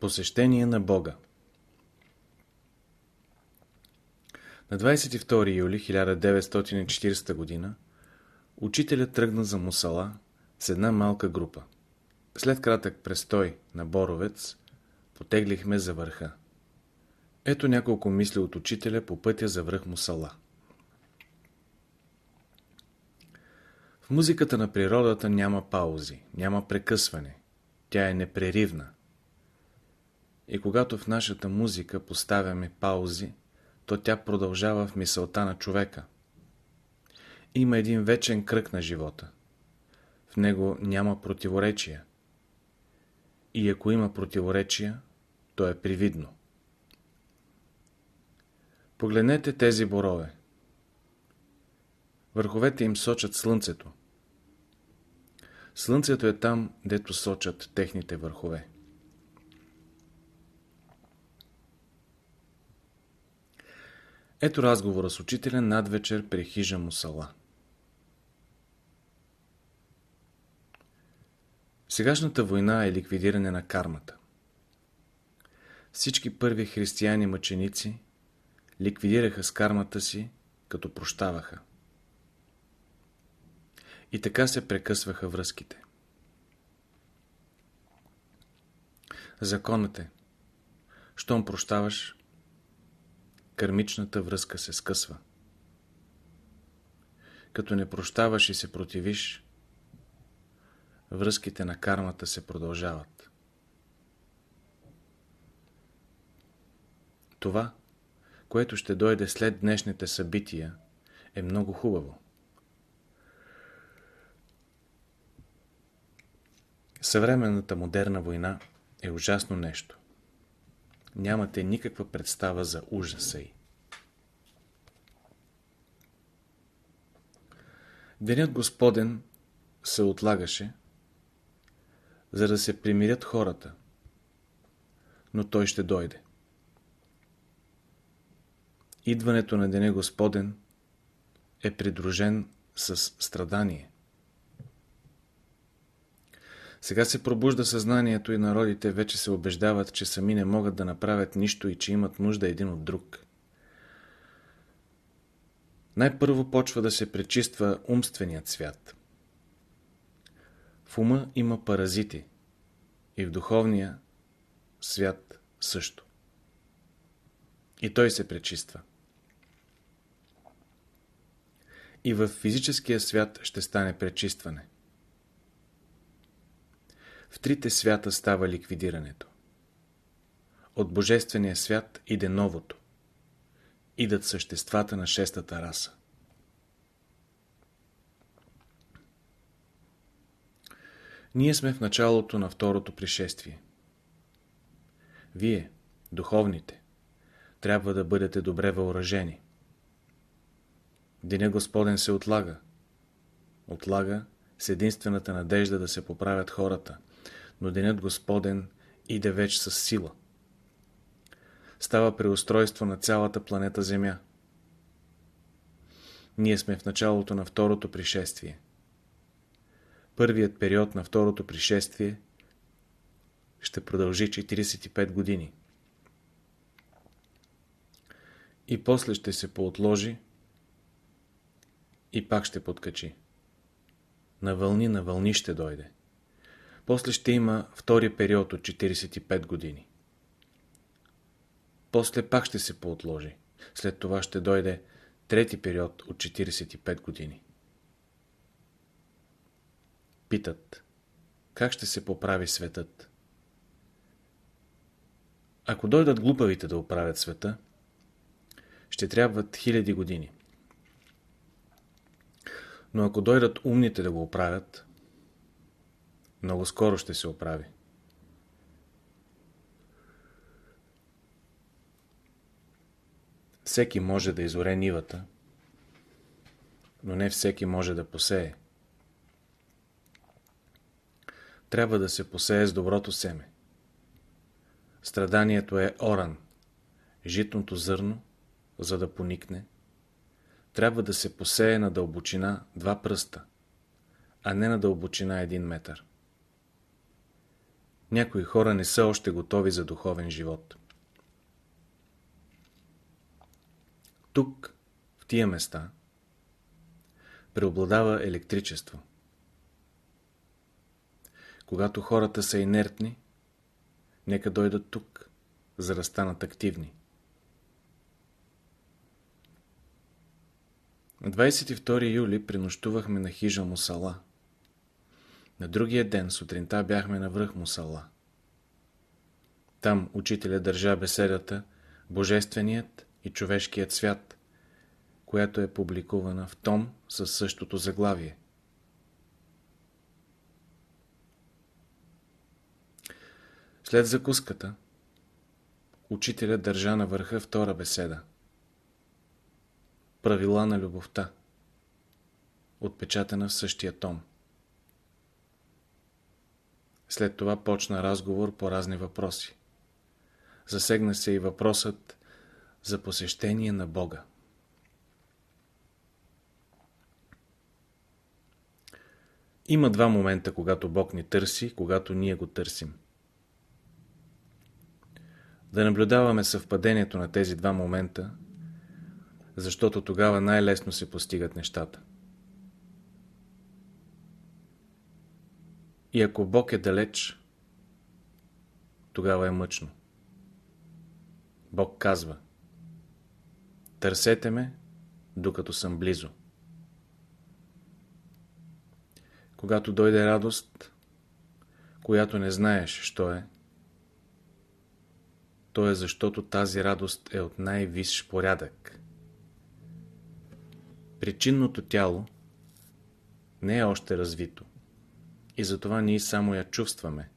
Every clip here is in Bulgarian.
Посещение на Бога На 22 юли 1940 г. учителят тръгна за Мусала с една малка група. След кратък престой на Боровец, потеглихме за върха. Ето няколко мисли от учителя по пътя за връх Мусала. В музиката на природата няма паузи, няма прекъсване. Тя е непреривна. И когато в нашата музика поставяме паузи, то тя продължава в мисълта на човека. Има един вечен кръг на живота. В него няма противоречия. И ако има противоречия, то е привидно. Погледнете тези борове. Върховете им сочат слънцето. Слънцето е там, дето сочат техните върхове. Ето разговора с учителя над вечер при хижа Мусала. Сегашната война е ликвидиране на кармата. Всички първи християни-мъченици ликвидираха с кармата си, като прощаваха. И така се прекъсваха връзките. Законът е, щом прощаваш, кърмичната връзка се скъсва. Като не прощаваш и се противиш, връзките на кармата се продължават. Това, което ще дойде след днешните събития, е много хубаво. Съвременната модерна война е ужасно нещо. Нямате никаква представа за ужаса й. Денят Господен се отлагаше, за да се примирят хората, но той ще дойде. Идването на Деня Господен е придружен с страдание. Сега се пробужда съзнанието и народите вече се убеждават, че сами не могат да направят нищо и че имат нужда един от друг. Най-първо почва да се пречиства умственият свят. В ума има паразити и в духовния свят също. И той се пречиства. И в физическия свят ще стане пречистване. В трите свята става ликвидирането. От Божествения свят иде новото. Идат съществата на шестата раса. Ние сме в началото на второто пришествие. Вие, духовните, трябва да бъдете добре въоръжени. Деня Господен се отлага. Отлага с единствената надежда да се поправят хората, но Денят Господен иде вече с сила. Става преустройство на цялата планета Земя. Ние сме в началото на второто пришествие. Първият период на второто пришествие ще продължи 45 години. И после ще се поотложи и пак ще подкачи. На вълни на вълни ще дойде. После ще има втори период от 45 години. После пак ще се поотложи. След това ще дойде трети период от 45 години. Питат, как ще се поправи светът? Ако дойдат глупавите да оправят света, ще трябват хиляди години. Но ако дойдат умните да го оправят, много скоро ще се оправи. Всеки може да изоре нивата, но не всеки може да посее. Трябва да се посее с доброто семе. Страданието е оран, житното зърно, за да поникне. Трябва да се посее на дълбочина два пръста, а не на дълбочина един метър. Някои хора не са още готови за духовен живот. Тук, в тия места, преобладава електричество. Когато хората са инертни, нека дойдат тук, за да станат активни. На 22 юли принощувахме на хижа Мусала. На другия ден сутринта бяхме на връх Мусала. Там учителя държа беседата Божественият и човешкият свят, която е публикувана в том със същото заглавие. След закуската, учителя държа на върха втора беседа. Правила на любовта. Отпечатана в същия том. След това почна разговор по разни въпроси. Засегна се и въпросът за посещение на Бога. Има два момента, когато Бог ни търси, когато ние го търсим. Да наблюдаваме съвпадението на тези два момента, защото тогава най-лесно се постигат нещата. И ако Бог е далеч, тогава е мъчно. Бог казва Търсете ме, докато съм близо. Когато дойде радост, която не знаеш, що е, то е защото тази радост е от най-висш порядък. Причинното тяло не е още развито и затова ние само я чувстваме,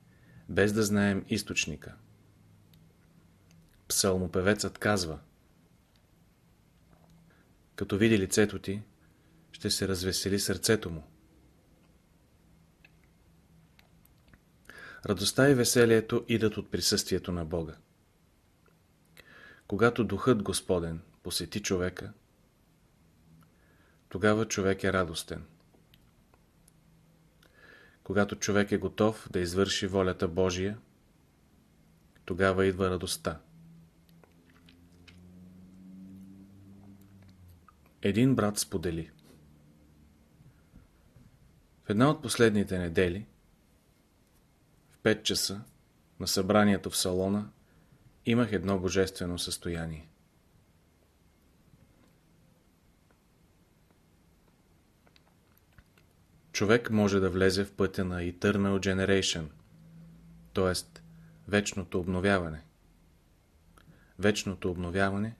без да знаем източника. Псалмопевецът казва Като види лицето ти, ще се развесели сърцето му. Радостта и веселието идат от присъствието на Бога. Когато Духът Господен посети човека, тогава човек е радостен. Когато човек е готов да извърши волята Божия, тогава идва радостта. Един брат сподели. В една от последните недели, в 5 часа, на събранието в салона, имах едно божествено състояние. Човек може да влезе в пътя на Eternal Generation, т.е. вечното обновяване. Вечното обновяване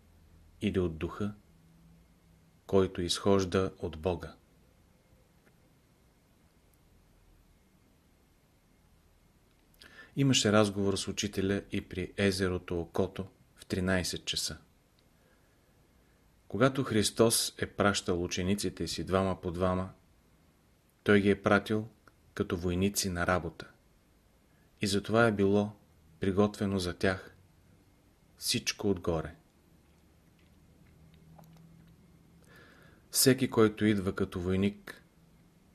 иде от духа, който изхожда от Бога. Имаше разговор с учителя и при езерото Окото в 13 часа. Когато Христос е пращал учениците си двама по двама, той ги е пратил като войници на работа. И затова е било приготвено за тях всичко отгоре. Всеки, който идва като войник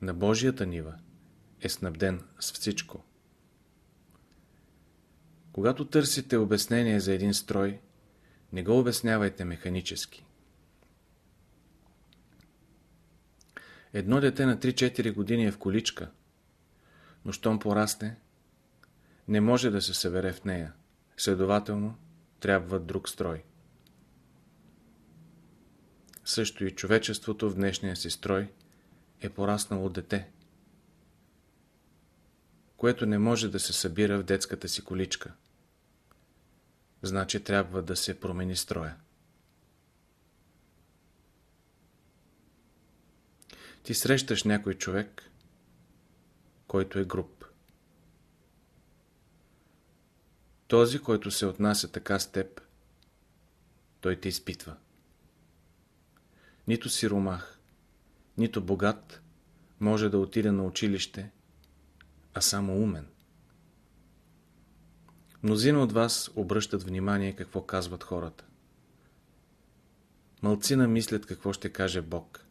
на Божията нива, е снабден с всичко. Когато търсите обяснение за един строй, не го обяснявайте механически. Едно дете на 3-4 години е в количка, но щом порасне, не може да се събере в нея. Следователно, трябва друг строй. Също и човечеството в днешния си строй е пораснало дете, което не може да се събира в детската си количка значи трябва да се промени строя. Ти срещаш някой човек, който е груб. Този, който се отнася така с теб, той те изпитва. Нито сиромах, нито богат може да отиде на училище, а само умен. Мнозина от вас обръщат внимание какво казват хората. Малцина мислят какво ще каже Бог.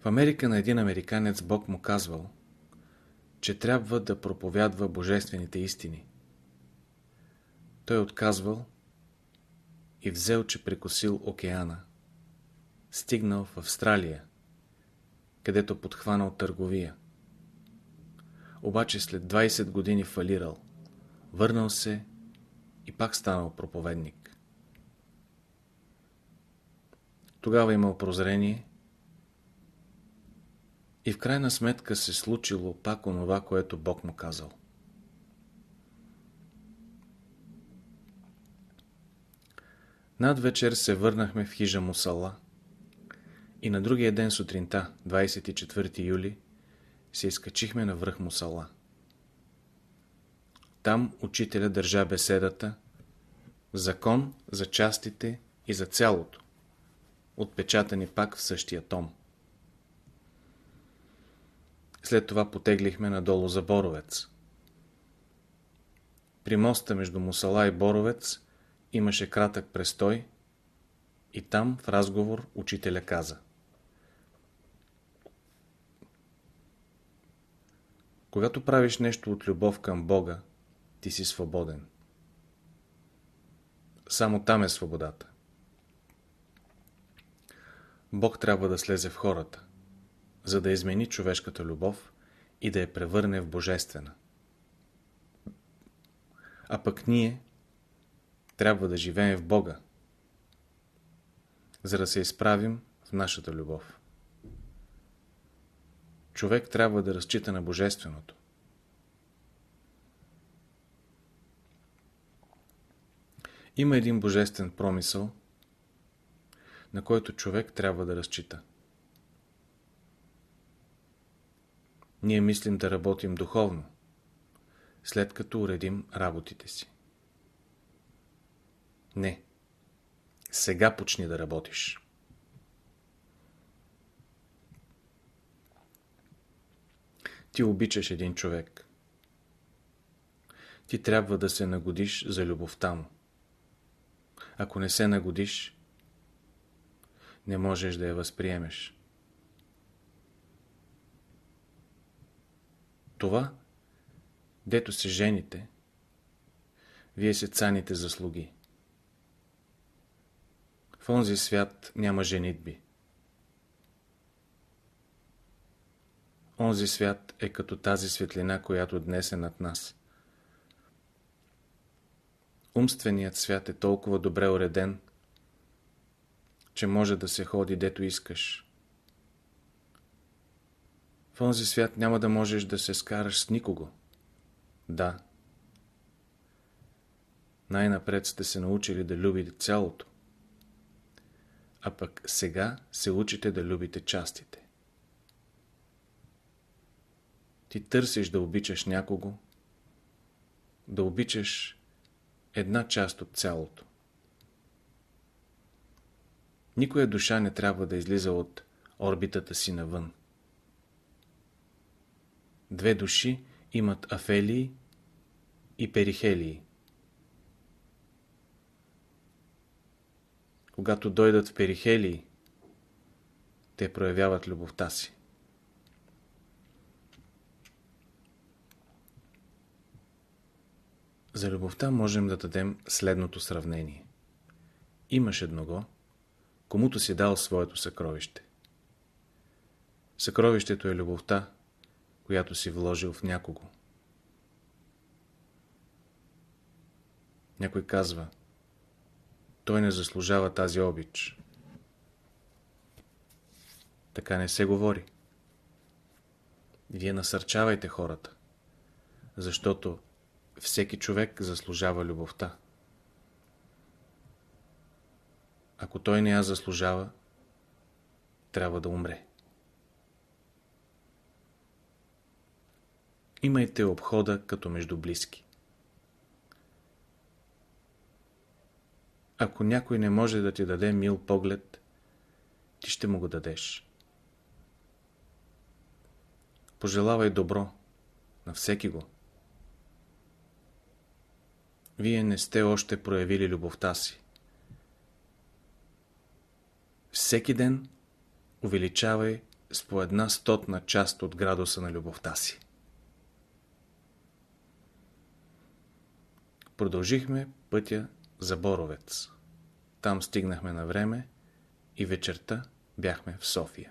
В Америка на един американец Бог му казвал че трябва да проповядва божествените истини. Той отказвал и взел, че прекосил океана. Стигнал в Австралия, където подхванал търговия. Обаче след 20 години фалирал. Върнал се и пак станал проповедник. Тогава имал прозрение и в крайна сметка се случило пак онова, което Бог му казал. Над вечер се върнахме в хижа Мусала и на другия ден сутринта, 24 юли, се изкачихме на връх Мусала. Там учителя държа беседата Закон за частите и за цялото, отпечатани пак в същия том. След това потеглихме надолу за Боровец. При моста между Мусала и Боровец имаше кратък престой и там в разговор учителя каза. Когато правиш нещо от любов към Бога, ти си свободен. Само там е свободата. Бог трябва да слезе в хората, за да измени човешката любов и да я превърне в божествена. А пък ние трябва да живеем в Бога, за да се изправим в нашата любов. Човек трябва да разчита на Божественото. Има един божествен промисъл, на който човек трябва да разчита. Ние мислим да работим духовно, след като уредим работите си. Не. Сега почни да работиш. Ти обичаш един човек. Ти трябва да се нагодиш за любовта му. Ако не се нагодиш, не можеш да я възприемеш. Това, дето се жените, вие се цаните заслуги. В онзи свят няма женитби. Онзи свят е като тази светлина, която днес е над нас. Умственият свят е толкова добре уреден, че може да се ходи дето искаш. В онзи свят няма да можеш да се скараш с никого. Да. Най-напред сте се научили да любите цялото а пък сега се учите да любите частите. Ти търсиш да обичаш някого, да обичаш една част от цялото. Никоя душа не трябва да излиза от орбитата си навън. Две души имат афелии и перихелии. Когато дойдат в перихелии, те проявяват любовта си. За любовта можем да дадем следното сравнение. Имаш едного, комуто си дал своето съкровище. Съкровището е любовта, която си вложил в някого. Някой казва – той не заслужава тази обич. Така не се говори. Вие насърчавайте хората, защото всеки човек заслужава любовта. Ако той не я заслужава, трябва да умре. Имайте обхода като между близки. Ако някой не може да ти даде мил поглед, ти ще му го дадеш. Пожелавай добро на всеки го. Вие не сте още проявили любовта си. Всеки ден увеличавай с по една стотна част от градуса на любовта си. Продължихме пътя за Боровец. Там стигнахме на време и вечерта бяхме в София.